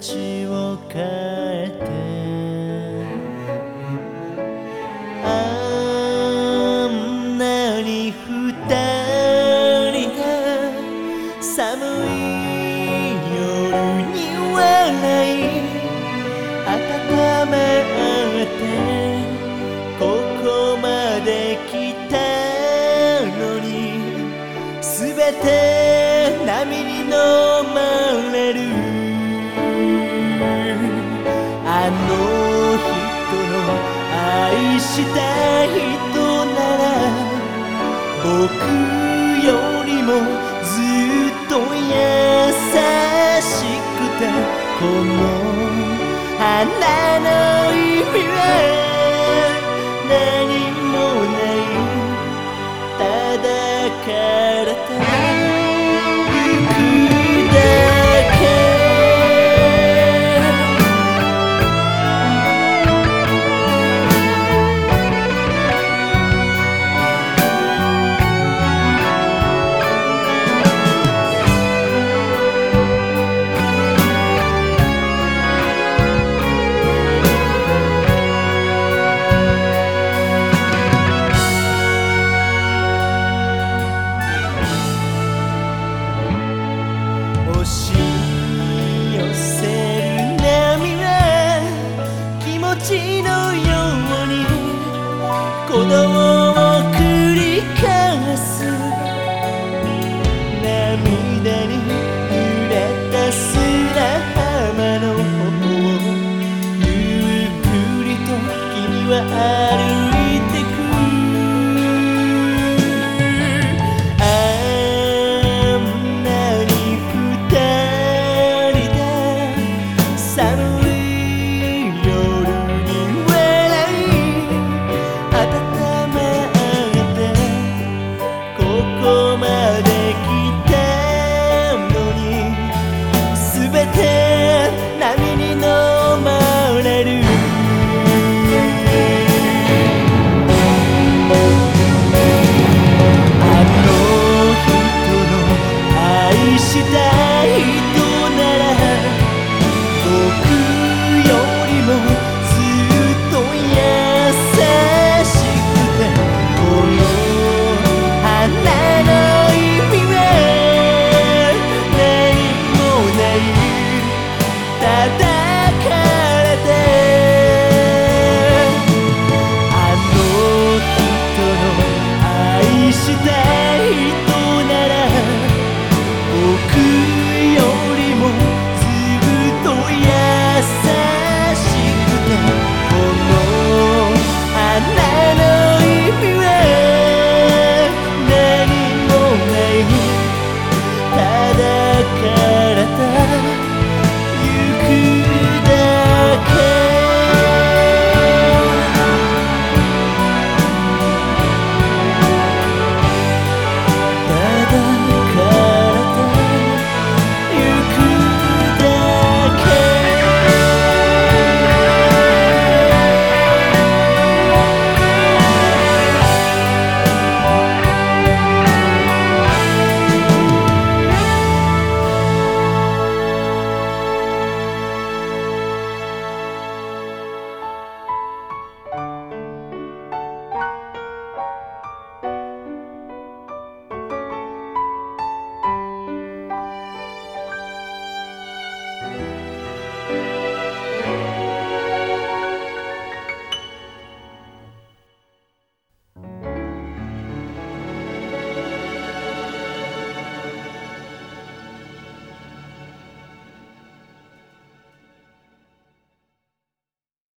形を変えてあんなに二人が寒い夜に笑い温め合ってここまで来たのにすべて波に飲ました人なら僕よりもずっと優しくてこの花の意味は何もない。ただから